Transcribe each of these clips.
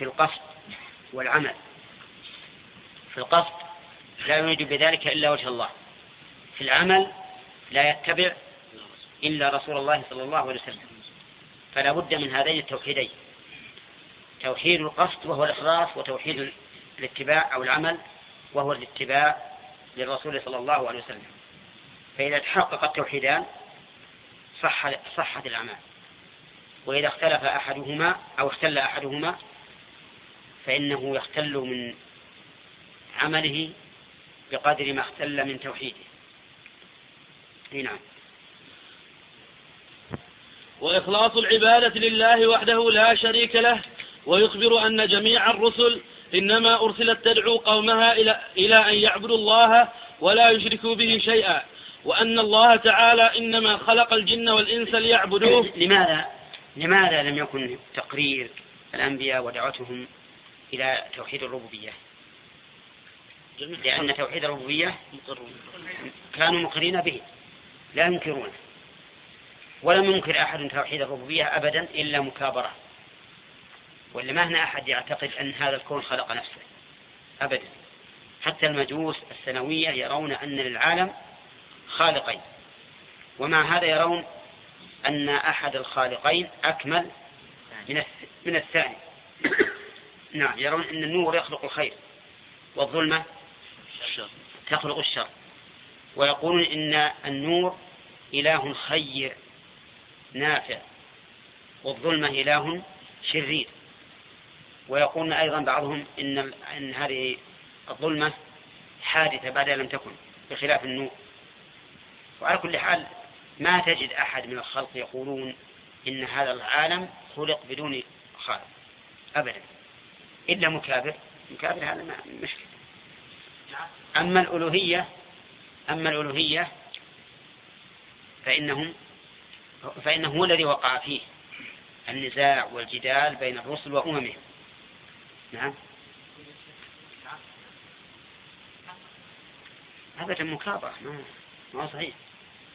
في القصد والعمل. في القصد لا يريد بذلك إلا وجه الله. في العمل لا يتبع إلا رسول الله صلى الله عليه وسلم. فلا بد من هذين التوحيدين. توحيد القصد وهو الإخلاص وتوحيد الاتباع أو العمل وهو الاتباع للرسول صلى الله عليه وسلم. فإذا تحقق التوحيدان صح صحت الأعمال. وإذا اختلف أحدهما أو اختل أحدهما فإنه يختل من عمله بقدر ما اختل من توحيده. نعم. وإخلاص العبادة لله وحده لا شريك له ويخبر أن جميع الرسل إنما أرسلت تدعو قومها إلى, إلى أن يعبدوا الله ولا يشركوا به شيئا وأن الله تعالى إنما خلق الجن والإنس ليعبدوه. لماذا؟ لماذا لم يكن تقرير الأنبياء ودعوتهم إلى توحيد الربوبية. لأن توحيد الربوبية كانوا مقرين به. لا ينكرونه ولم ينكر أحد توحيد الربوبية أبدا إلا مكابرة. ولا ما هنا أحد يعتقد أن هذا الكون خلق نفسه. أبدا. حتى المجوس السنوية يرون أن للعالم خالقين. ومع هذا يرون أن أحد الخالقين أكمل من من الثاني. نعم. يرون أن النور يخلق الخير والظلمة تخلق الشر. ويقولون إن النور إله خير نافع والظلمة إله شرير. ويقولون أيضا بعضهم إن إن هذه الظلمة حادثة بعد لم تكن بخلاف النور. وعلى كل حال ما تجد أحد من الخلق يقولون إن هذا العالم خلق بدون خالق. أبدا. إلا مكابر. مكابر هذا ما مشكلة. أما الألوهية أما الألوهية فإنهم فإنه هو الذي وقع فيه النزاع والجدال بين الرسل وأممهم. نعم. أبدا مكابرة. ما ما صحيح.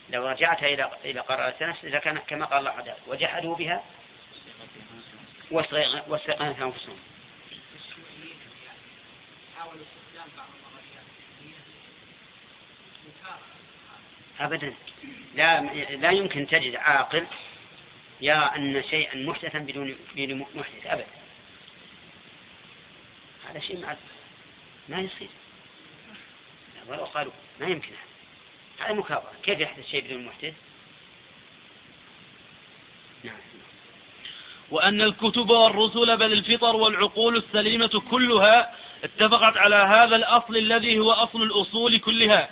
لو رجعت إلى إلى قراءة نفس لكان كما قال الله تعالى وجحدوا بها واستيقنتها أنفسهم. أبدا. لا لا يمكن تجد عاقل يرى أن شيئا محدثا بدون بدون محدث. أبدا. هذا شيء ما ما يصير. ولو قالوا ما يمكن هذا. مكابرة كيف يحدث شيء بدون محدث؟ نعم. وأن الكتب والرسل بل الفطر والعقول السليمة كلها اتفقت على هذا الأصل الذي هو أصل الأصول كلها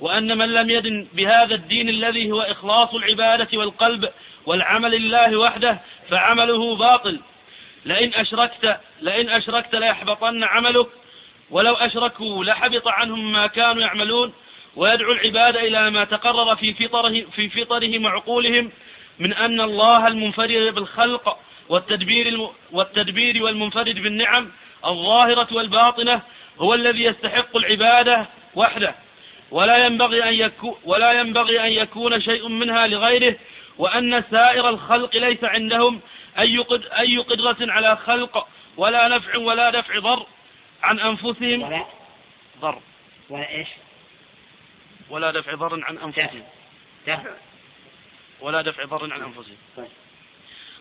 وأن من لم يدن بهذا الدين الذي هو إخلاص العبادة والقلب والعمل لله وحده فعمله باطل. لئن أشركت لئن أشركت ليحبطن عملك ولو أشركوا لحبط عنهم ما كانوا يعملون. ويدعو العباد إلى ما تقرر في فطره في فطرهم وعقولهم من أن الله المنفرد بالخلق والتدبير والتدبير والمنفرد بالنعم الظاهرة والباطنة هو الذي يستحق العبادة وحده. ولا ينبغي أن يكون ولا ينبغي أن يكون شيء منها لغيره وأن سائر الخلق ليس عندهم أي أي قدرة على خلق ولا نفع ولا دفع ضر عن أنفسهم. ولا ضر. ولا إيش؟ ولا دفع ضر عن أنفسهم. دفع. ولا دفع ضر عن أنفسهم. طيب.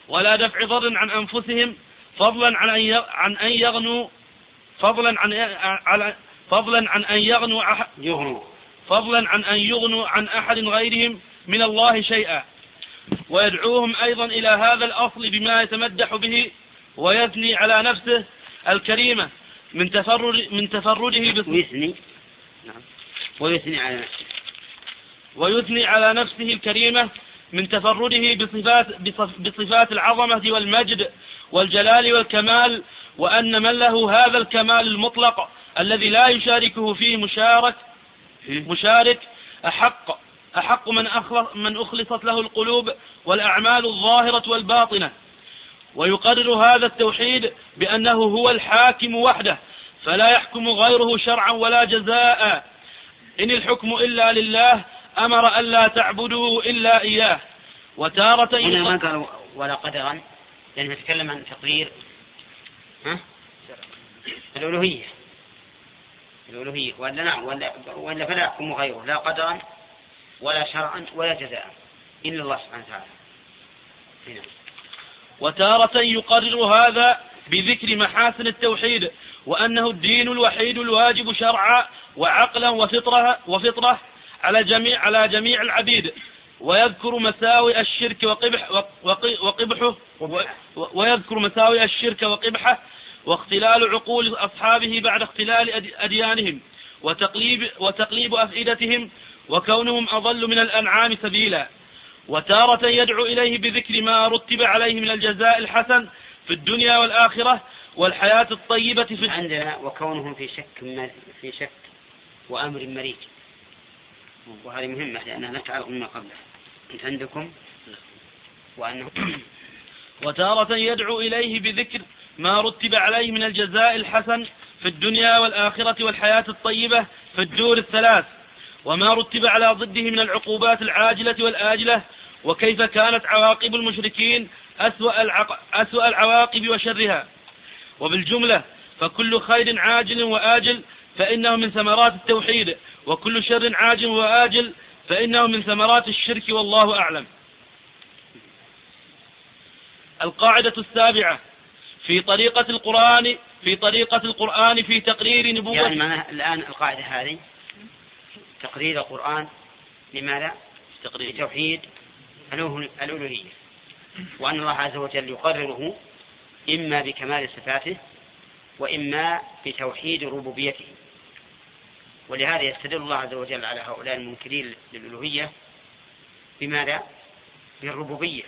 ولا دفع ضر عن أنفسهم فضلا عن أن عن أن يغنوا فضلا عن على فضلا عن أن يغنوا يغنوا فضلا عن أن يغنوا عن أحد غيرهم من الله شيئا. ويدعوهم أيضا إلى هذا الأصل بما يتمدح به ويثني على نفسه الكريمة من تفرد من تفرده ويثني. نعم. ويثني على نفسه. ويثني على نفسه الكريمة من تفرده بصفات بصفات العظمة والمجد والجلال والكمال وأن من له هذا الكمال المطلق الذي لا يشاركه فيه مشارك مشارك أحق أحق من, من أخلصت له القلوب والأعمال الظاهرة والباطنة. ويقرر هذا التوحيد بأنه هو الحاكم وحده فلا يحكم غيره شرعا ولا جزاء. إن الحكم إلا لله أمر ألا تعبدوا إلا إياه. وتارة هنا ما قال ولا قدرا لأنه يتكلم عن تقرير ها؟ الألوهية. الألوهية. ولا نعم ولا, ولا فلا يحكم غيره لا قدرا ولا شرعا ولا جزاء إلا الله سبحانه وتعالى. هنا. وتارة يقرر هذا بذكر محاسن التوحيد وأنه الدين الوحيد الواجب شرعا وعقلا وفطرة, وفطرة على جميع على جميع العبيد. ويذكر مساوئ الشرك وقبح وقبحه ويذكر مساوئ الشرك وقبحه واختلال عقول أصحابه بعد اختلال أديانهم وتقليب, وتقليب أفئدتهم وكونهم أضل من الأنعام سبيلا. وتارة يدعو إليه بذكر ما رتب عليه من الجزاء الحسن في الدنيا والآخرة والحياة الطيبة في عندنا وكونهم في شك في شك وأمر مريج. وهذه مهمة لأنها لا تعلق مما قبله أنت عندكم؟ وأنه وتارة يدعو إليه بذكر ما رتب عليه من الجزاء الحسن في الدنيا والآخرة والحياة الطيبة في الدور الثلاث وما رتب على ضده من العقوبات العاجلة والآجلة وكيف كانت عواقب المشركين أسوأ, العق... أسوأ العواقب وشرها. وبالجملة فكل خير عاجل وآجل فإنه من ثمرات التوحيد. وكل شر عاجل وآجل فإنه من ثمرات الشرك والله أعلم. القاعدة السابعة في طريقة القرآن في طريقة القرآن في تقرير نبوة. يعني معناها الآن القاعدة هذه؟ تقرير القرآن لماذا؟ تقرير. توحيد الألوهية. وأن الله عز وجل يقرره إما بكمال صفاته وإما بتوحيد ربوبيته. ولهذا يستدل الله عز وجل على هؤلاء المنكرين للألوهية بماذا؟ بالربوبية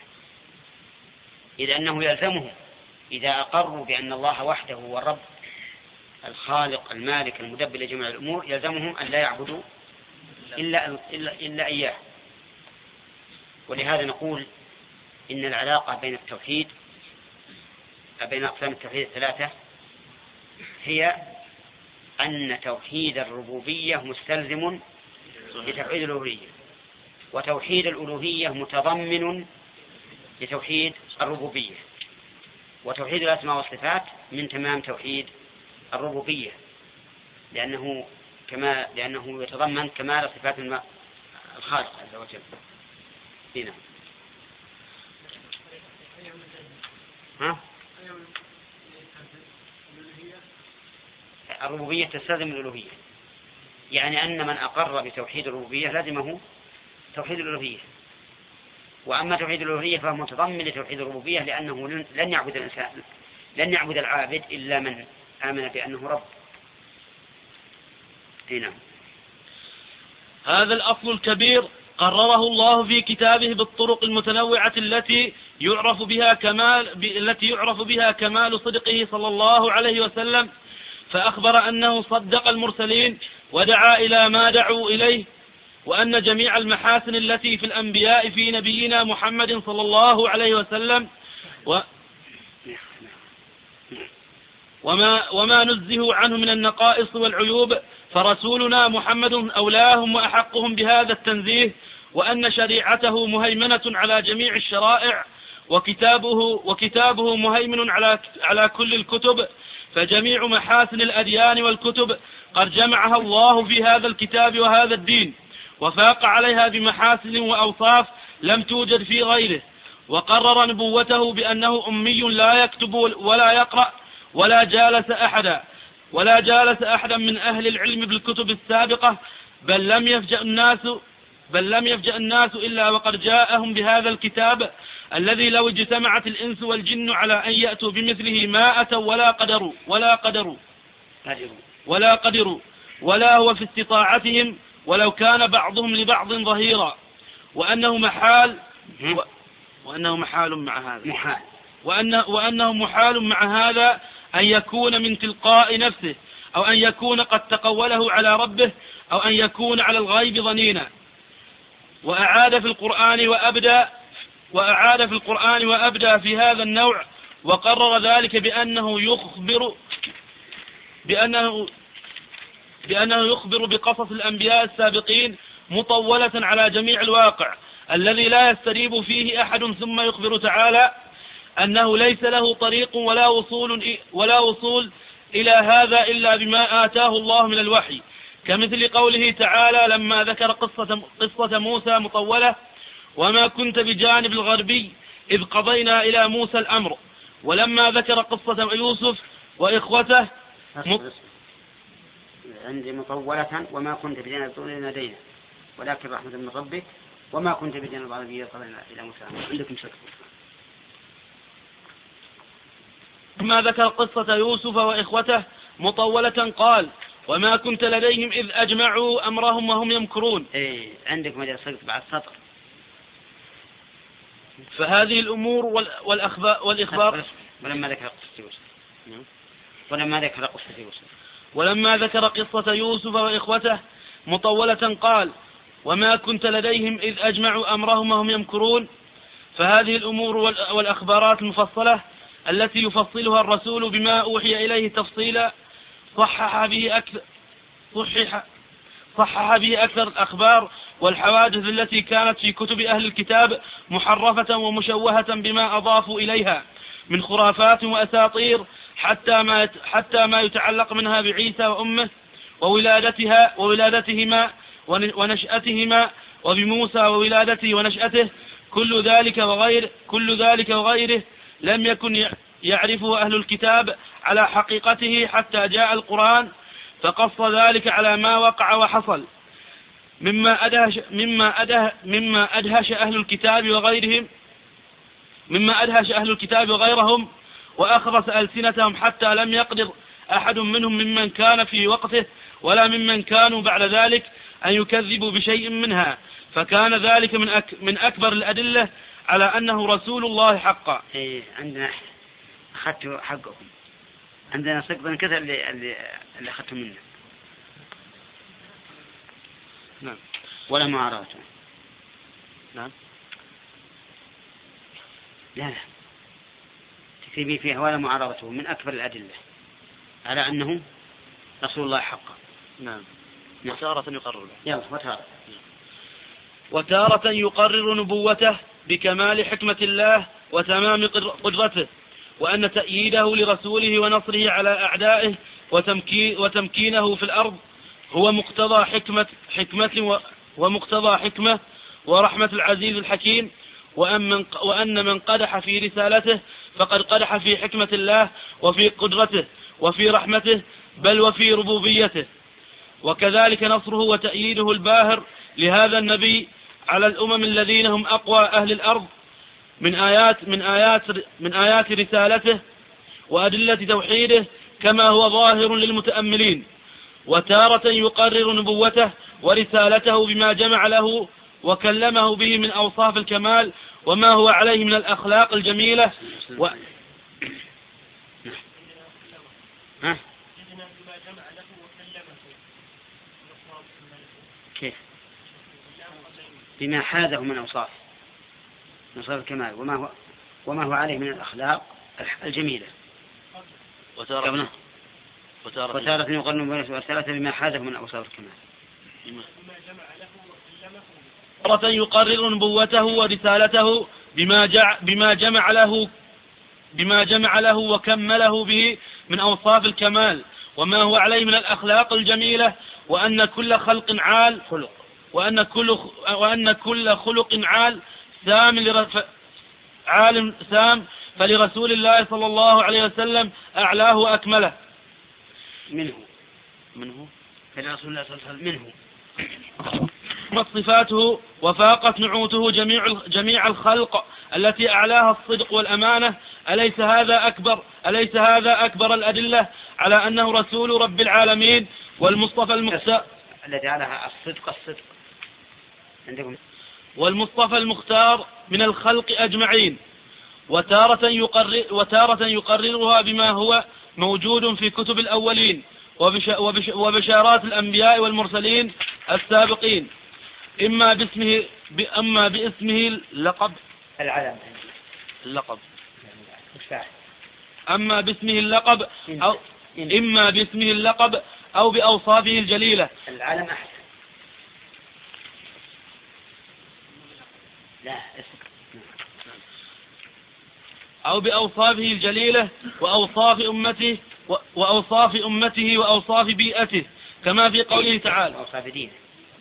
إذ أنه يلزمهم إذا أقروا بأن الله وحده هو الرب الخالق المالك المدبر لجميع الأمور يلزمهم أن لا يعبدوا إلا, إلا, إلا إياه ولهذا نقول إن العلاقة بين التوحيد بين أقسام التوحيد الثلاثة هي أن توحيد الربوبية مستلزم لتوحيد الألوهية. وتوحيد الألوهية متضمن لتوحيد الربوبية. وتوحيد الأسماء والصفات من تمام توحيد الربوبية. لأنه كما لأنه يتضمن كمال صفات الخالق عز وجل. هنا ها؟ الربوبية تستلزم الألوهية يعني أن من أقر بتوحيد الربوبية لزمه توحيد الألوهية. وأما توحيد الألوهية فهو متضمن لتوحيد الربوبية لأنه لن يعبد الإنسان لن يعبد العابد إلا من آمن بأنه رب. هنا هذا الأصل الكبير قرره الله في كتابه بالطرق المتنوعة التي يعرف بها كمال التي يعرف بها كمال صدقه صلى الله عليه وسلم فأخبر أنه صدق المرسلين ودعا إلى ما دعوا إليه وأن جميع المحاسن التي في الأنبياء في نبينا محمد صلى الله عليه وسلم و وما, وما نزه عنه من النقائص والعيوب فرسولنا محمد أولاهم وأحقهم بهذا التنزيه وأن شريعته مهيمنة على جميع الشرائع وكتابه وكتابه مهيمن على على كل الكتب فجميع محاسن الأديان والكتب قد جمعها الله في هذا الكتاب وهذا الدين وفاق عليها بمحاسن وأوصاف لم توجد في غيره وقرر نبوته بأنه أمي لا يكتب ولا يقرأ ولا جالس أحدا ولا جالس أحدا من أهل العلم بالكتب السابقة بل لم يفجأ الناس بل لم يفجأ الناس إلا وقد جاءهم بهذا الكتاب الذي لو اجتمعت الإنس والجن على أن يأتوا بمثله ما أتوا ولا قدروا ولا قدروا. ولا قدروا. ولا هو في استطاعتهم ولو كان بعضهم لبعض ظهيرا. وأنه محال و وأنه محال مع هذا. محال. وأنه, وأنه محال مع هذا أن يكون من تلقاء نفسه أو أن يكون قد تقوله على ربه أو أن يكون على الغيب ظنينا. وأعاد في القرآن وأبدى وأعاد في القرآن وأبدى في هذا النوع وقرر ذلك بأنه يخبر بأنه بأنه يخبر بقصص الأنبياء السابقين مطولة على جميع الواقع. الذي لا يستريب فيه أحد ثم يخبر تعالى أنه ليس له طريق ولا وصول ولا وصول إلى هذا إلا بما آتاه الله من الوحي. كمثل قوله تعالى لما ذكر قصة, قصة موسى مطولة وما كنت بجانب الغربي إذ قضينا إلى موسى الأمر. ولما ذكر قصة يوسف وإخوته عندي مطولة وما كنت بجانب طول لدينا ولكن رحمة من ربك وما كنت بجانب الغربي إذ قضينا إلى موسى الأمر. عندكم شك؟ لما ذكر قصة يوسف وإخوته مطولة قال وما كنت لديهم إذ أجمعوا أمرهم وهم يمكرون. إيه عندك مجال سقط بعد سطر فهذه الأمور والإخبار ولما ذكر قصة يوسف نعم. ولما ذكر قصة يوسف ولما ذكر قصة يوسف وإخوته مطولة قال وما كنت لديهم إذ أجمعوا أمرهم وهم يمكرون فهذه الأمور والأخبارات المفصلة التي يفصلها الرسول بما أوحي إليه تفصيلا صحح به أكثر صحح صحح به أكثر الأخبار والحوادث التي كانت في كتب أهل الكتاب محرفة ومشوهة بما أضافوا إليها من خرافات وأساطير حتى ما حتى ما يتعلق منها بعيسى وأمه وولادتها وولادتهما ونشأتهما وبموسى وولادته ونشأته كل ذلك وغير كل ذلك وغيره لم يكن يعرفه أهل الكتاب على حقيقته حتى جاء القرآن فقص ذلك على ما وقع وحصل. مما أدهش مما أده مما أدهش أهل الكتاب وغيرهم مما أدهش أهل الكتاب وغيرهم وأخرس ألسنتهم حتى لم يقدر أحد منهم ممن كان في وقته ولا ممن كانوا بعد ذلك أن يكذبوا بشيء منها. فكان ذلك من أك من أكبر الأدلة على أنه رسول الله حقا. إيه عندنا أخذت حقكم عندنا كذا اللي اللي اللي أخذته منه. نعم. ولا معارضة نعم. لا لا. تكتبي فيها ولا معارضته من أكبر الأدلة على أنه رسول الله حقا. نعم, نعم. وتارة يقرر يلا وتارة. وتارة يقرر نبوته بكمال حكمة الله وتمام قدرته وأن تأييده لرسوله ونصره على أعدائه وتمكينه في الأرض هو مقتضى حكمة حكمة ومقتضى حكمة ورحمة العزيز الحكيم. وأن من, وأن من قدح في رسالته فقد قدح في حكمة الله وفي قدرته وفي رحمته بل وفي ربوبيته. وكذلك نصره وتأييده الباهر لهذا النبي على الأمم الذين هم أقوى أهل الأرض من آيات من آيات من آيات رسالته وأدلة توحيده كما هو ظاهر للمتأملين. وتارة يقرر نبوته ورسالته بما جمع له وكلمه به من أوصاف الكمال وما هو عليه من الأخلاق الجميلة و... كيف؟ بما حاذه من أوصاف من أوصاف الكمال وما هو وما هو عليه من الأخلاق الجميلة. وتارة وتارة, وتارة يقرن بين الثلاثة بما حاذه من أوصاف الكمال تارة يقرر نبوته ورسالته بما جع بما جمع له بما جمع له وكمله به من أوصاف الكمال. وما هو عليه من الأخلاق الجميلة وأن كل خلق عال خلق. وأن كل وأن كل خلق عال سام لرف... عالم سام فلرسول الله صلى الله عليه وسلم أعلاه وأكمله. منه. منه؟ فلرسول الله صلى الله عليه وسلم منه. صفاته وفاقت نعوته جميع جميع الخلق التي أعلاها الصدق والأمانة. أليس هذا أكبر؟ أليس هذا أكبر الأدلة على أنه رسول رب العالمين والمصطفى المختار الذي أعلاها الصدق الصدق. عندكم؟ والمصطفى المختار من الخلق أجمعين. وتارة, يقرر وتارة يقررها بما هو موجود في كتب الأولين وبش وبش وبشارات الأنبياء والمرسلين السابقين. إما باسمه أما باسمه اللقب. العلم اللقب. أما باسمه اللقب أو إما باسمه اللقب أو بأوصافه الجليلة. العلم أحسن لا أو بأوصافه الجليلة وأوصاف أمته وأوصاف أمته وأوصاف بيئته كما في قوله تعالى. أوصاف دينه.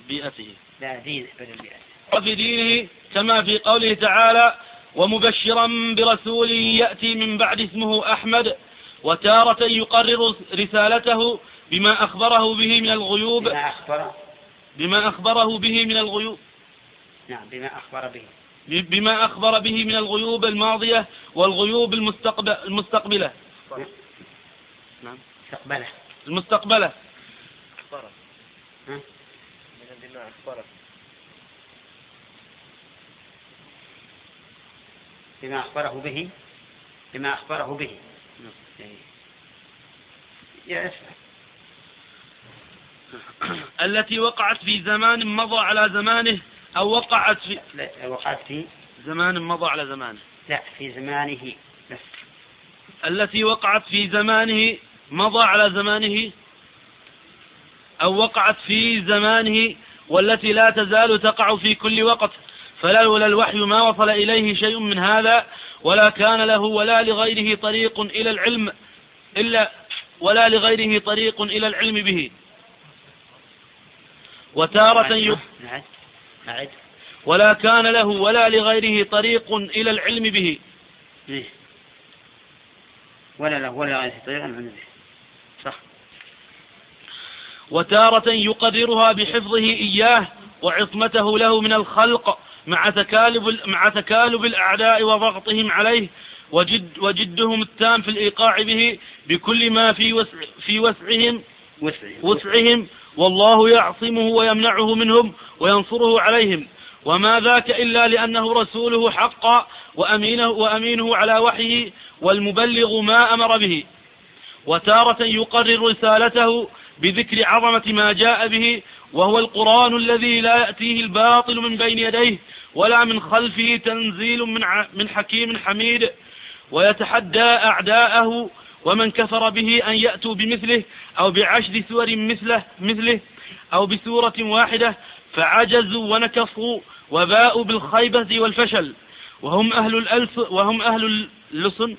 بيئته. لا دينه بدل بيئته وفي دينه كما في قوله تعالى ومبشرا برسول يأتي من بعد اسمه أحمد وتارة يقرر رسالته بما أخبره به من الغيوب. بما أخبر بما أخبره به من الغيوب. نعم بما أخبر به. بما أخبر به من الغيوب الماضية والغيوب المستقبل المستقبلة. نعم. المستقبلة. ها؟ بما أخبره به. بما أخبره به. يا اسمع التي وقعت في زمان مضى على زمانه أو وقعت في لا، وقعت في زمان مضى على زمانه لا في زمانه بس. التي وقعت في زمانه مضى على زمانه أو وقعت في زمانه والتي لا تزال تقع في كل وقت. فلولا الوحي ما وصل إليه شيء من هذا ولا كان له ولا لغيره طريق إلى العلم إلا ولا لغيره طريق إلى العلم به. وتارة نعد ولا كان له ولا لغيره طريق إلى العلم به. إيه. ولا له ولا غيره طريق عن به. صح. وتارة يقدرها بحفظه إياه وعصمته له من الخلق مع تكالب مع تكالب الأعداء وضغطهم عليه وجد وجدهم التام في الإيقاع به بكل ما في وسع في وسعهم وسع وسعهم والله يعصمه ويمنعه منهم وينصره عليهم. وما ذاك إلا لأنه رسوله حقا وأمينه, وأمينه على وحيه والمبلغ ما أمر به. وتارة يقرر رسالته بذكر عظمة ما جاء به وهو القرآن الذي لا يأتيه الباطل من بين يديه ولا من خلفه تنزيل من حكيم حميد ويتحدى أعداءه ومن كفر به أن يأتوا بمثله أو بعشر سور مثله مثله أو بسورة واحدة فعجزوا ونكفوا وباءوا بالخيبة والفشل. وهم أهل الألس وهم أهل اللسن.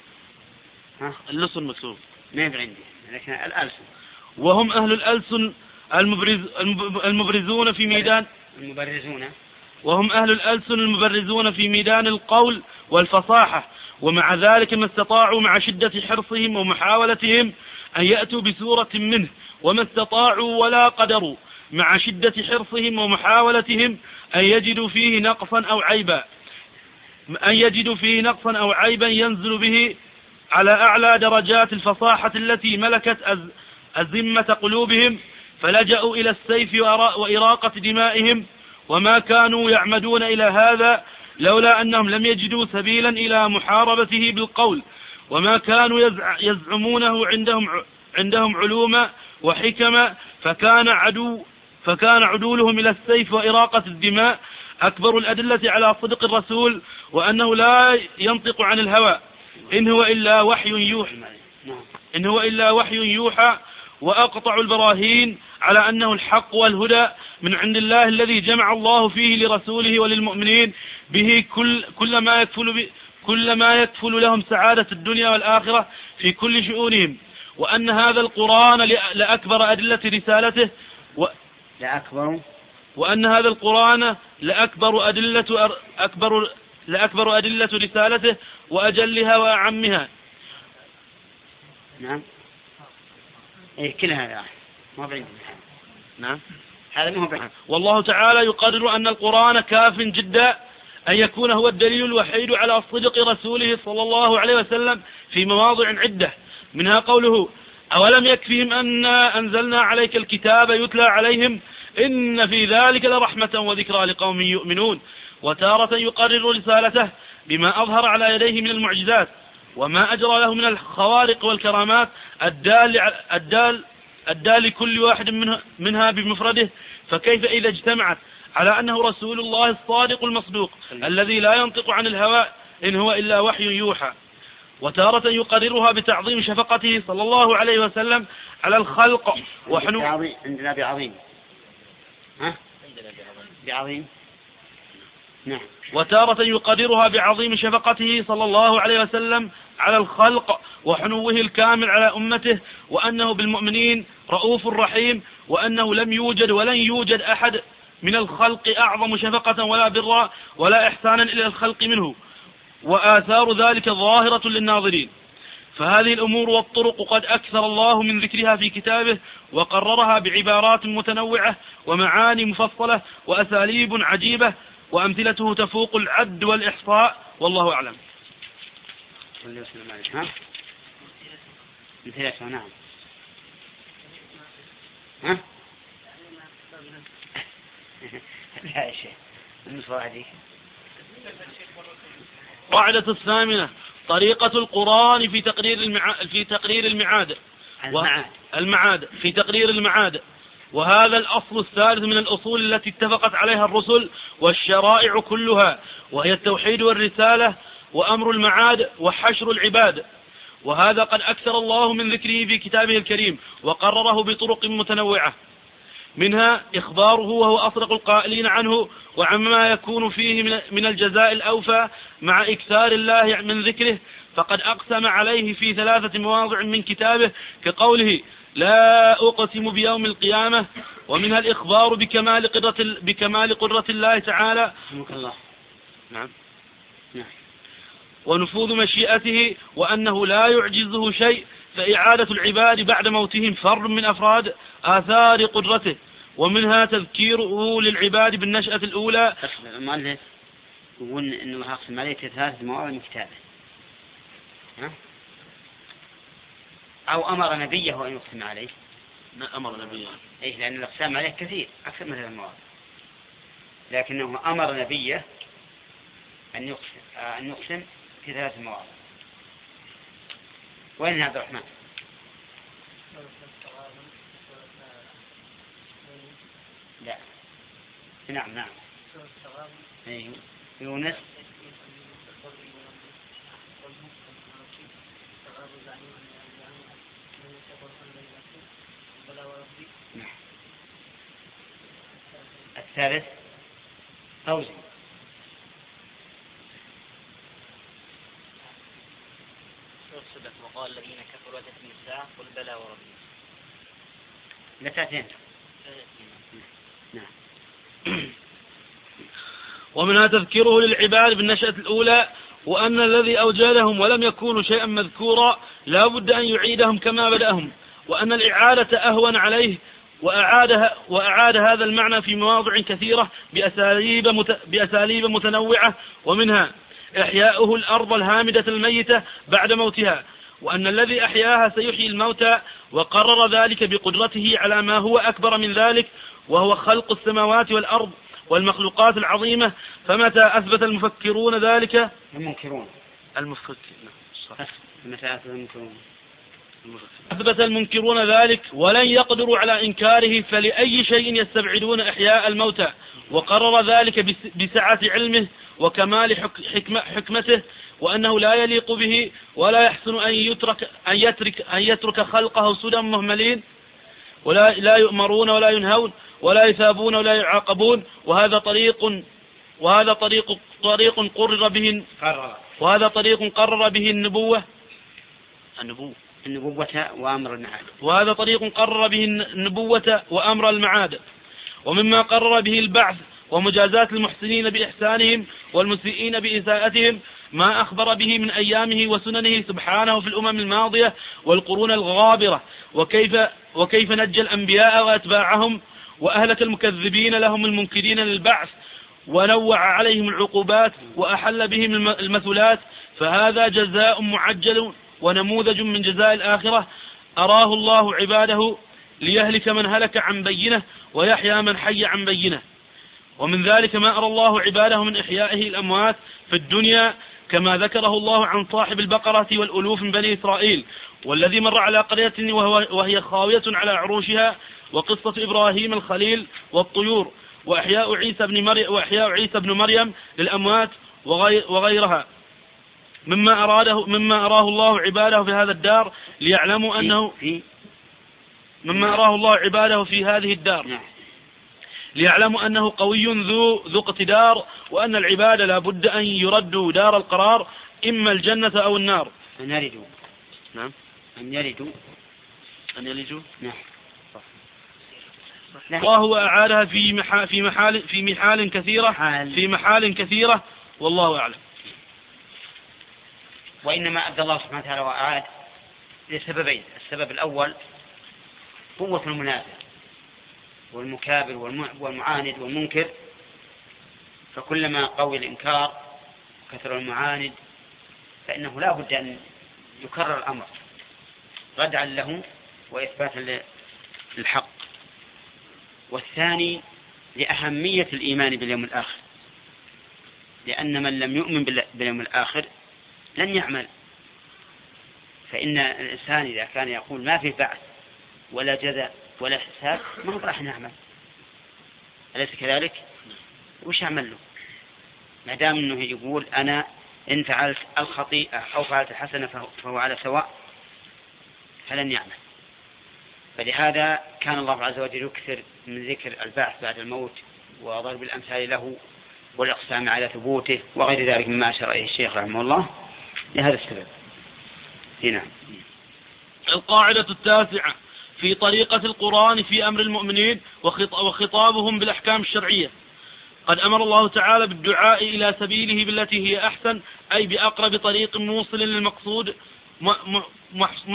ها؟ اللسن مكتوب. ما عندي. لكن الألسن. وهم أهل الألسن المبرز المب- المبرزون في ميدان. المبرزون. وهم أهل الألسن المبرزون في ميدان القول والفصاحة. ومع ذلك ما استطاعوا مع شدة حرصهم ومحاولتهم أن يأتوا بسورة منه وما استطاعوا ولا قدروا مع شدة حرصهم ومحاولتهم أن يجدوا فيه نقصا أو عيبا. أن يجدوا فيه نقصا أو عيبا ينزل به على أعلى درجات الفصاحة التي ملكت أز- أزمة قلوبهم فلجأوا إلى السيف وإراقة دمائهم. وما كانوا يعمدون إلى هذا لولا أنهم لم يجدوا سبيلا إلى محاربته بالقول وما كانوا يزع- يزعمونه عندهم عندهم علوما وحكما فكان عدو فكان عدولهم إلى السيف وإراقة الدماء. أكبر الأدلة على صدق الرسول وأنه لا ينطق عن الهوى. إن هو إلا وحي يوحى. إن هو إلا وحي يوحى وأقطع البراهين على أنه الحق والهدى من عند الله الذي جمع الله فيه لرسوله وللمؤمنين. به كل, كل ما يكفل كل ما يكفل لهم سعادة الدنيا والآخرة في كل شؤونهم. وأن هذا القرآن لأ- لأكبر أدلة رسالته و لا أكبر وأن هذا القرآن لأكبر أدلة أر- أكبر لأكبر أدلة رسالته وأجلها وأعمها. نعم. إيه كل هذا. ما بعندي نعم. هذا ما هو بعندي والله تعالى يقرر أن القرآن كاف جدا أن يكون هو الدليل الوحيد على صدق رسوله صلى الله عليه وسلم في مواضع عدة. منها قوله أولم يكفهم أنا أنزلنا عليك الكتاب يتلى عليهم؟ إن في ذلك لرحمة وذكرى لقوم يؤمنون. وتارة يقرر رسالته بما أظهر على يديه من المعجزات وما أجرى له من الخوارق والكرامات الدال, الدال الدال لكل واحد منها بمفرده فكيف إذا اجتمعت؟ على أنه رسول الله الصادق المصدوق الذي لا ينطق عن الهوى إن هو إلا وحي يوحى. وتارة يقررها بتعظيم شفقته صلى الله عليه وسلم على الخلق وحنو عندنا بعظيم ها؟ بعظيم. نعم. وتارة يقدرها بعظيم شفقته صلى الله عليه وسلم على الخلق وحنوه الكامل على أمته وأنه بالمؤمنين رؤوف رحيم وأنه لم يوجد ولن يوجد أحد من الخلق أعظم شفقة ولا برا ولا إحسانا إلى الخلق منه وآثار ذلك ظاهرة للناظرين فهذه الأمور والطرق قد أكثر الله من ذكرها في كتابه وقررها بعبارات متنوعة ومعاني مفصلة وأساليب عجيبة وأمثلته تفوق العد والإحصاء والله أعلم ها؟ نعم ها؟ لا يا شيخ قاعدة الثامنة طريقة القرآن في تقرير المعاد في تقرير المعاد. المعاد. المعاد في تقرير المعاد. وهذا الأصل الثالث من الأصول التي اتفقت عليها الرسل والشرائع كلها وهي التوحيد والرسالة وأمر المعاد وحشر العباد. وهذا قد أكثر الله من ذكره في كتابه الكريم وقرره بطرق متنوعة. منها إخباره وهو أصدق القائلين عنه وعما يكون فيه من الجزاء الأوفى مع إكثار الله من ذكره فقد أقسم عليه في ثلاثة مواضع من كتابه كقوله لا أقسم بيوم القيامة ومنها الإخبار بكمال قدرة, بكمال قدرة الله تعالى. الله. نعم. نعم. ونفوذ مشيئته وأنه لا يعجزه شيء فإعادة العباد بعد موتهم فرد من أفراد آثار قدرته. ومنها تذكيره للعباد بالنشأة الأولى. المؤلف يقول إنه اقسم عليه ثلاثة مواضع من كتابه. ها؟ أو أمر نبيه أن يقسم عليه. أمر نبيه؟ إيه لأن الأقسام عليه كثير أكثر من ثلاث مواضع. لكنه أمر نبيه أن يقسم أن يقسم في ثلاث مواضع. وين عبد الرحمن؟ لا. نعم نعم. أيه. يونس؟ نعم. الثالث؟ فوزي. وقال الذين كفروا الساعة قل بلى وربي. لا تأتين ومنها تذكيره للعباد بالنشأة الأولى وأن الذي أوجدهم ولم يكونوا شيئا مذكورا لا بد أن يعيدهم كما بدأهم وأن الإعادة أهون عليه وأعاد, وأعاد هذا المعنى في مواضع كثيرة بأساليب, مت بأساليب متنوعة ومنها إحياؤه الأرض الهامدة الميتة بعد موتها وأن الذي أحياها سيحيي الموتى وقرر ذلك بقدرته على ما هو أكبر من ذلك وهو خلق السماوات والأرض والمخلوقات العظيمة فمتى أثبت المفكرون ذلك؟ المنكرون. المفكرون. متى أثبت المنكرون؟ أثبت المنكرون ذلك ولن يقدروا على إنكاره فلأي شيء يستبعدون إحياء الموتى. وقرر ذلك بسعة علمه وكمال حكمته وأنه لا يليق به ولا يحسن أن يترك أن يترك أن يترك خلقه سدى مهملين ولا لا يؤمرون ولا ينهون. ولا يثابون ولا يعاقبون وهذا طريق وهذا طريق طريق قرر به وهذا طريق قرر به النبوة. النبوة النبوة وأمر المعاد. وهذا طريق قرر به النبوة وأمر المعاد. ومما قرر به البعث ومجازات المحسنين بإحسانهم والمسيئين بإساءتهم ما أخبر به من أيامه وسننه سبحانه في الأمم الماضية والقرون الغابرة. وكيف, وكيف نجى الأنبياء وأتباعهم وأهلك المكذبين لهم المنكرين للبعث ونوع عليهم العقوبات وأحل بهم المثلات فهذا جزاء معجل ونموذج من جزاء الآخرة. أراه الله عباده ليهلك من هلك عن بينة ويحيى من حي عن بينة. ومن ذلك ما أرى الله عباده من إحيائه الأموات في الدنيا كما ذكره الله عن صاحب البقرة والألوف من بني إسرائيل. والذي مر على قرية وهي خاوية على عروشها وقصة إبراهيم الخليل والطيور وإحياء عيسى بن مريم وإحياء عيسى بن مريم للأموات وغيرها. مما أراده مما أراه الله عباده في هذا الدار ليعلموا أنه مما أراه الله عباده في هذه الدار. نعم. ليعلموا أنه قوي ذو ذو اقتدار وأن العباد لا بد أن يردوا دار القرار إما الجنة أو النار. نعم. أن يلدوا أن يلجوا نعم. لا. وهو أعادها في محا في محال في محال كثيرة. حال. في محال كثيرة. والله أعلم. وإنما أبدى الله سبحانه وتعالى وأعاد لسببين. السبب الأول قوة المنازع والمكابر والمع- والمعاند والمنكر. فكلما قوي الإنكار كثر المعاند فإنه لا بد أن يكرر الأمر. ردعا له وإثباتا للحق والثاني لأهمية الإيمان باليوم الآخر لأن من لم يؤمن بال- باليوم الآخر لن يعمل فإن الإنسان إذا كان يقول ما في بعث ولا جزاء ولا حساب ما هو راح نعمل أليس كذلك؟ وش أعمل له؟ ما دام أنه يقول أنا إن فعلت الخطيئة أو فعلت الحسنة فهو على سواء فلن يعمل. فلهذا كان الله عز وجل يكثر من ذكر البعث بعد الموت وضرب الأمثال له والإقسام على ثبوته وغير ذلك مما أشار إليه الشيخ رحمه الله لهذا السبب. هنا القاعدة التاسعة في طريقة القرآن في أمر المؤمنين وخط- وخطابهم بالأحكام الشرعية. قد أمر الله تعالى بالدعاء إلى سبيله بالتي هي أحسن أي بأقرب طريق موصل للمقصود محصل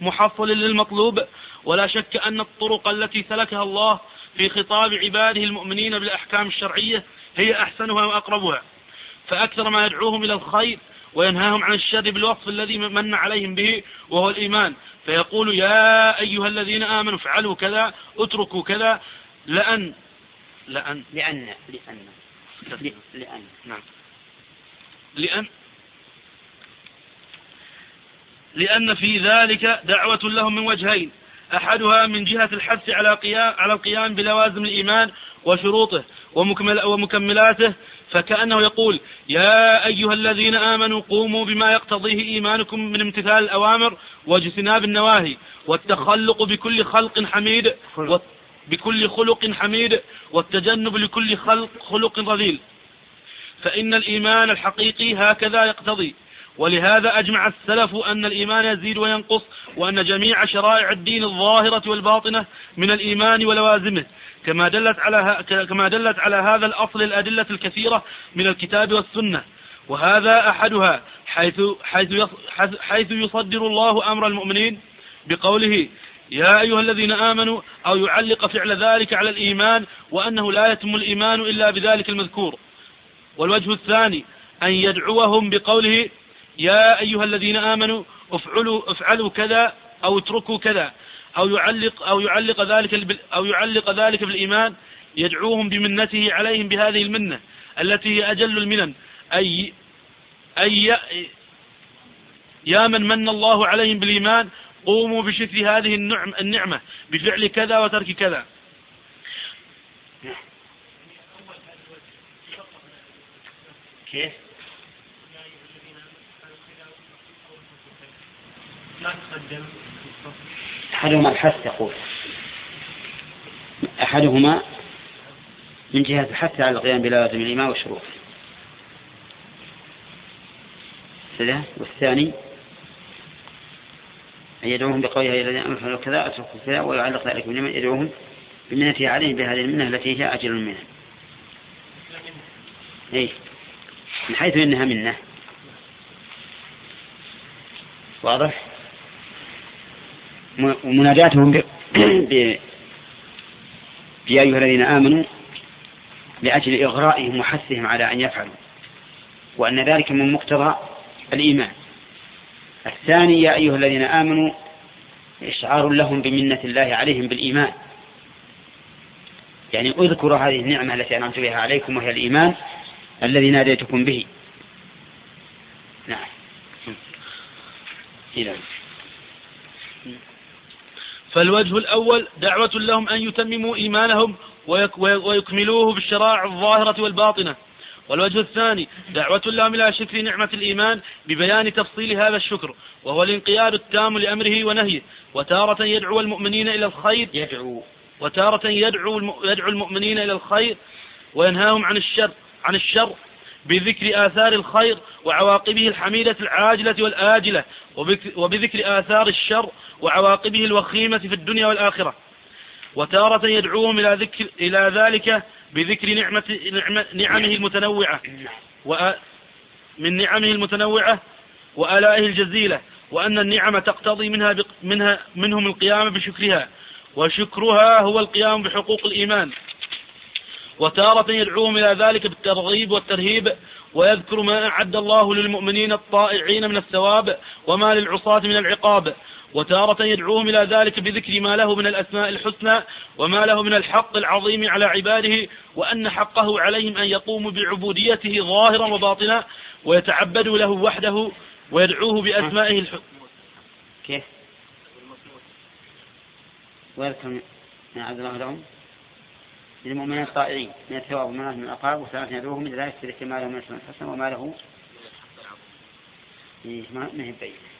محصل للمطلوب. ولا شك أن الطرق التي سلكها الله في خطاب عباده المؤمنين بالأحكام الشرعية هي أحسنها وأقربها. فأكثر ما يدعوهم إلى الخير وينهاهم عن الشر بالوصف الذي من عليهم به وهو الإيمان. فيقول يا أيها الذين آمنوا افعلوا كذا اتركوا كذا. لأن لأن لأن لأن. ل- لأن. نعم. لأن لأن في ذلك دعوة لهم من وجهين. أحدها من جهة الحث على قيام على القيام بلوازم الإيمان وشروطه ومكمل ومكملاته فكأنه يقول يا أيها الذين آمنوا قوموا بما يقتضيه إيمانكم من امتثال الأوامر واجتناب النواهي والتخلق بكل خلق حميد. بكل خلق حميد والتجنب لكل خلق خلق رذيل فإن الإيمان الحقيقي هكذا يقتضي. ولهذا أجمع السلف أن الإيمان يزيد وينقص وأن جميع شرائع الدين الظاهرة والباطنة من الإيمان ولوازمه. كما دلت على كما دلت على هذا الأصل الأدلة الكثيرة من الكتاب والسنة. وهذا أحدها حيث حيث- حيث يصدر الله أمر المؤمنين بقوله يا أيها الذين آمنوا أو يعلق فعل ذلك على الإيمان وأنه لا يتم الإيمان إلا بذلك المذكور. والوجه الثاني أن يدعوهم بقوله يا أيها الذين آمنوا افعلوا افعلوا كذا أو اتركوا كذا. أو يعلق أو يعلق ذلك أو يعلق ذلك بالإيمان يدعوهم بمنته عليهم بهذه المنة التي هي أجل المنن. أي أي يا من من الله عليهم بالإيمان قوموا بشكر هذه النعم النعمة بفعل كذا وترك كذا. كيف؟ أحدهما الحث يقول. أحدهما من جهة الحث على القيام بلوازم الإيمان وشروطه كذا والثاني أن يدعوهم بقوله يا الذين فعلوا كذا أتركوا كذا ويعلق ذلك باليمن يدعوهم بمنته عليهم بهذه المنة التي هي أجل المنة. إيه. من حيث إنها منة. واضح؟ م- ومناداتهم ب... ب... يا أيها الذين آمنوا لأجل إغرائهم وحثهم على أن يفعلوا وأن ذلك من مقتضى الإيمان. الثاني يا أيها الذين آمنوا إشعار لهم بمنة الله عليهم بالإيمان. يعني اذكروا هذه النعمة التي أنعمت بها عليكم وهي الإيمان الذي ناديتكم به. نعم. إذا فالوجه الأول دعوة لهم أن يتمموا إيمانهم ويك- وي- ويكملوه بالشرائع الظاهرة والباطنة. والوجه الثاني دعوة لهم إلى شكر نعمة الإيمان ببيان تفصيل هذا الشكر وهو الانقياد التام لأمره ونهيه. وتارة يدعو المؤمنين إلى الخير يدعو. وتارة يدعو يدعو المؤمنين إلى الخير وينهاهم عن الشر عن الشر بذكر آثار الخير وعواقبه الحميدة العاجلة والآجلة وبذكر آثار الشر وعواقبه الوخيمة في الدنيا والآخرة. وتارة يدعوهم إلى ذكر إلى ذلك بذكر نعمة نعمة نعمه المتنوعة. من نعمه المتنوعة وآلائه الجزيلة. وأن النعم تقتضي منها منها منهم القيام بشكرها. وشكرها هو القيام بحقوق الإيمان. وتارة يدعوهم إلى ذلك بالترغيب والترهيب. ويذكر ما أعد الله للمؤمنين الطائعين من الثواب وما للعصاة من العقاب. وتارة يدعوهم إلى ذلك بذكر ما له من الأسماء الحسنى وما له من الحق العظيم على عباده وأن حقه عليهم أن يقوموا بعبوديته ظاهرا وباطنا ويتعبدوا له وحده ويدعوه بأسمائه الحسنى. كيف؟ ويذكر ما أعد الله لهم. للمؤمنين الطائعين من الثواب ومن من العقاب وثلاثة يدعوهم إلى ذلك بذكر ما له من الحسنى وما له. إيه، ما هي بعيد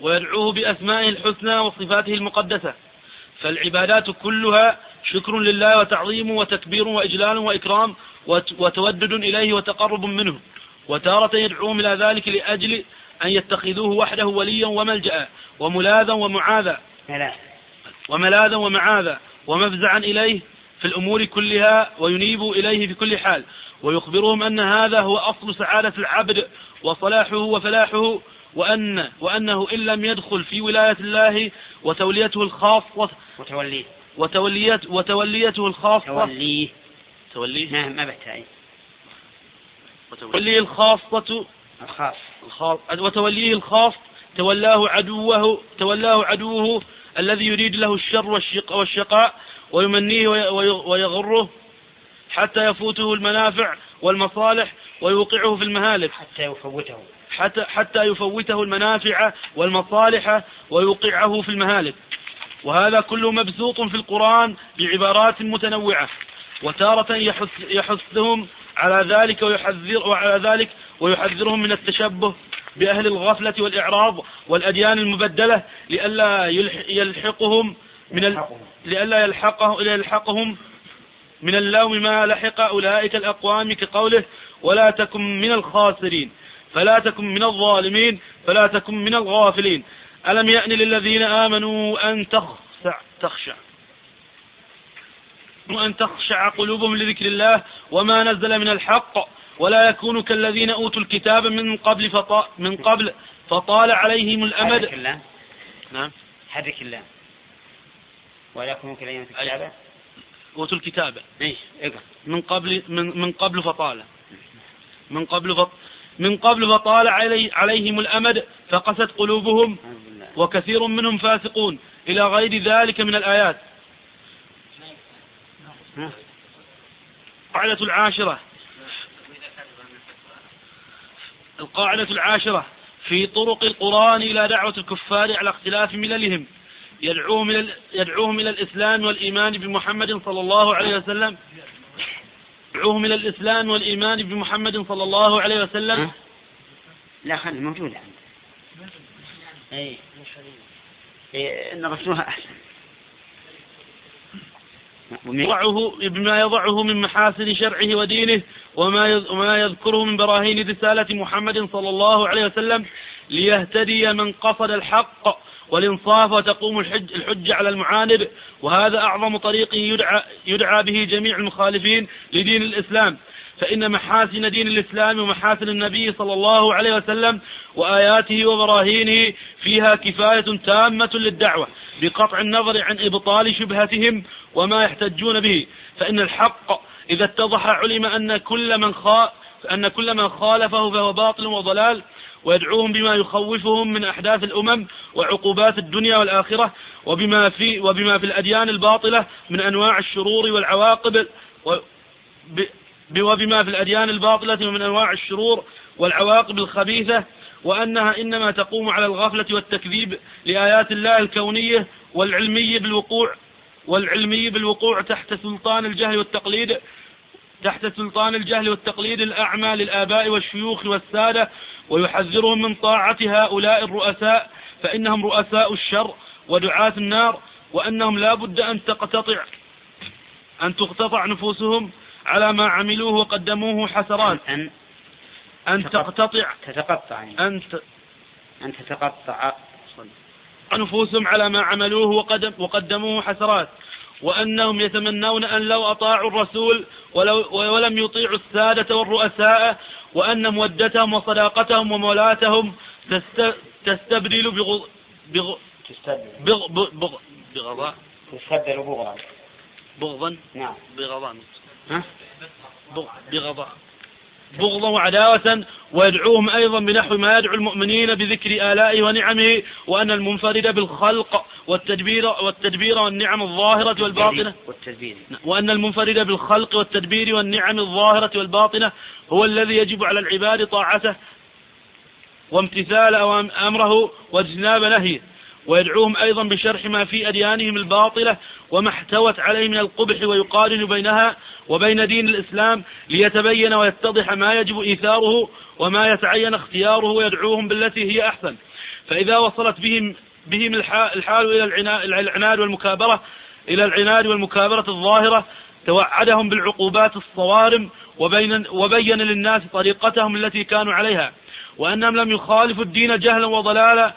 ويدعوه بأسمائه الحسنى وصفاته المقدسة. فالعبادات كلها شكر لله وتعظيم وتكبير وإجلال وإكرام وت- وتودد إليه وتقرب منه. وتارة يدعوهم إلى ذلك لأجل أن يتخذوه وحده وليا وملجأ وملاذا ومعاذا. لا وملاذا ومعاذا. ومفزعا إليه في الأمور كلها وينيبوا إليه في كل حال. ويخبرهم أن هذا هو أصل سعادة العبد وصلاحه وفلاحه وأن وأنه إن لم يدخل في ولاية الله وتوليته الخاصة وتوليه. وتوليت وتوليته الخاصة توليه. توليه. ما ما بتاعي وتوليه. الخاصة. الخاص. الخاص. وتوليه الخاص. تولاه عدوه تولاه عدوه الذي يريد له الشر والشق والشقاء ويمنيه وي- وي- ويغره حتى يفوته المنافع والمصالح ويوقعه في المهالك. حتى يفوته. حتى حتى يفوته المنافع والمصالح ويوقعه في المهالك. وهذا كله مبسوط في القرآن بعبارات متنوعة وتارة يحث يحثهم على ذلك ويحذر وعلى ذلك ويحذرهم من التشبه بأهل الغفلة والإعراض والأديان المبدلة لئلا يلح- يلحقهم من ال... لئلا يلحقه يلحقهم من اللوم ما لحق أولئك الأقوام كقوله ولا تكن من الخاسرين. فلا تكن من الظالمين فلا تكن من الغافلين. ألم يأن للذين آمنوا أن تخشع تخشع وأن تخشع قلوبهم لذكر الله وما نزل من الحق ولا يكونوا كالذين أوتوا الكتاب من قبل فطا من قبل فطال عليهم حرك الأمد اللام نعم. حرك اللام ولكم كلمة الكتابة أوتوا الكتاب. إيش اقرا من قبل من من قبل فطال. من قبل فط من قبل فطال علي عليهم الأمد فقست قلوبهم وكثير منهم فاسقون. إلى غير ذلك من الآيات؟ القاعدة العاشرة. القاعدة العاشرة. في طرق القرآن إلى دعوة الكفار على اختلاف مللهم. يدعوهم إلى يدعوهم إلى الإسلام والإيمان بمحمد صلى الله عليه وسلم. يدعوهم إلى الإسلام والإيمان بمحمد صلى الله عليه وسلم؟ لا خلي موجودة عندك. أي. إيه، إن رسولها أحسن. ومن- يضعه بما يضعه من محاسن شرعه ودينه وما وما يذكره من براهين رسالة محمد صلى الله عليه وسلم ليهتدي من قصد الحق والإنصاف وتقوم الحج, الحج على المعاند وهذا أعظم طريق يدعى, يدعى به جميع المخالفين لدين الإسلام. فإن محاسن دين الإسلام ومحاسن النبي صلى الله عليه وسلم وآياته وبراهينه فيها كفاية تامة للدعوة بقطع النظر عن إبطال شبهتهم وما يحتجون به. فإن الحق إذا اتضح علم أن كل من خا أن كل من خالفه فهو باطل وضلال. ويدعوهم بما يخوفهم من أحداث الأمم وعقوبات الدنيا والآخرة وبما في وبما في الأديان الباطلة من أنواع الشرور والعواقب وبما في الأديان الباطلة من أنواع الشرور والعواقب الخبيثة وأنها إنما تقوم على الغفلة والتكذيب لآيات الله الكونية والعلمي بالوقوع والعلمي بالوقوع تحت سلطان الجهل والتقليد تحت سلطان الجهل والتقليد الأعمى للآباء والشيوخ والسادة ويحذرهم من طاعة هؤلاء الرؤساء فإنهم رؤساء الشر ودعاة النار وأنهم لا بد أن تقتطع أن تقتطع نفوسهم على ما عملوه وقدموه حسرات. أن أن تقتطع. تتقطع يعني. أن ت- أن تتقطع. أنفسهم على ما عملوه وقدم وقدموه حسرات. وأنهم يتمنون أن لو أطاعوا الرسول ولو ولم يطيعوا السادة والرؤساء وأن مودتهم وصداقتهم ومولاتهم تست تستبدل بغ بغ تستبدل. بغ بغ بغ بغضاء تستبدل بغضا. بغضا؟ نعم. بغضاء ها؟ بغضاء بغضا. وعداوة ويدعوهم أيضا بنحو ما يدعو المؤمنين بذكر آلائه ونعمه وأن المنفرد بالخلق والتدبير والتدبير والنعم الظاهرة والباطنة. والتدبير. وأن المنفرد بالخلق والتدبير والنعم الظاهرة والباطنة هو الذي يجب على العباد طاعته وامتثال أمره واجتناب نهيه ويدعوهم أيضا بشرح ما في أديانهم الباطلة وما احتوت عليه من القبح ويقارن بينها وبين دين الإسلام ليتبين ويتضح ما يجب إيثاره وما يتعين اختياره ويدعوهم بالتي هي أحسن. فإذا وصلت بهم بهم الحا- الحال إلى العناد والمكابرة إلى العناد والمكابرة الظاهرة توعدهم بالعقوبات الصوارم وبين وبين للناس طريقتهم التي كانوا عليها. وأنهم لم يخالفوا الدين جهلا وضلالا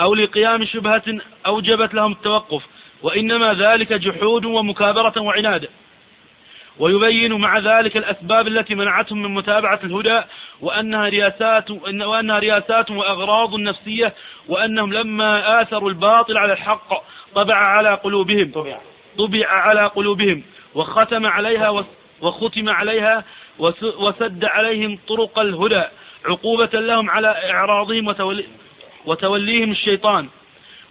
أو لقيام شبهة أوجبت لهم التوقف وإنما ذلك جحود ومكابرة وعناد. ويبين مع ذلك الأسباب التي منعتهم من متابعة الهدى وأنها رياسات وأن- وأنها رياسات وأغراض نفسية وأنهم لما آثروا الباطل على الحق طبع على قلوبهم. طبع. طبع على قلوبهم وختم عليها وختم عليها وس- وسد عليهم طرق الهدى عقوبة لهم على إعراضهم وتولي وتوليهم الشيطان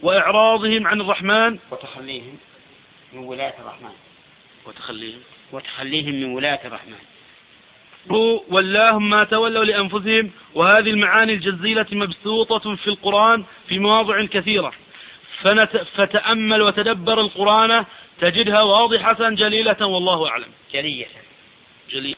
وإعراضهم عن الرحمن. وتخليهم من ولاية الرحمن. وتخليهم. وتخليهم من ولاية الرحمن. هو ولاهم ما تولوا لأنفسهم وهذه المعاني الجزيلة مبسوطة في القرآن في مواضع كثيرة. فنت فتأمل وتدبر القرآن تجدها واضحة جليلة والله أعلم. جلية. جليل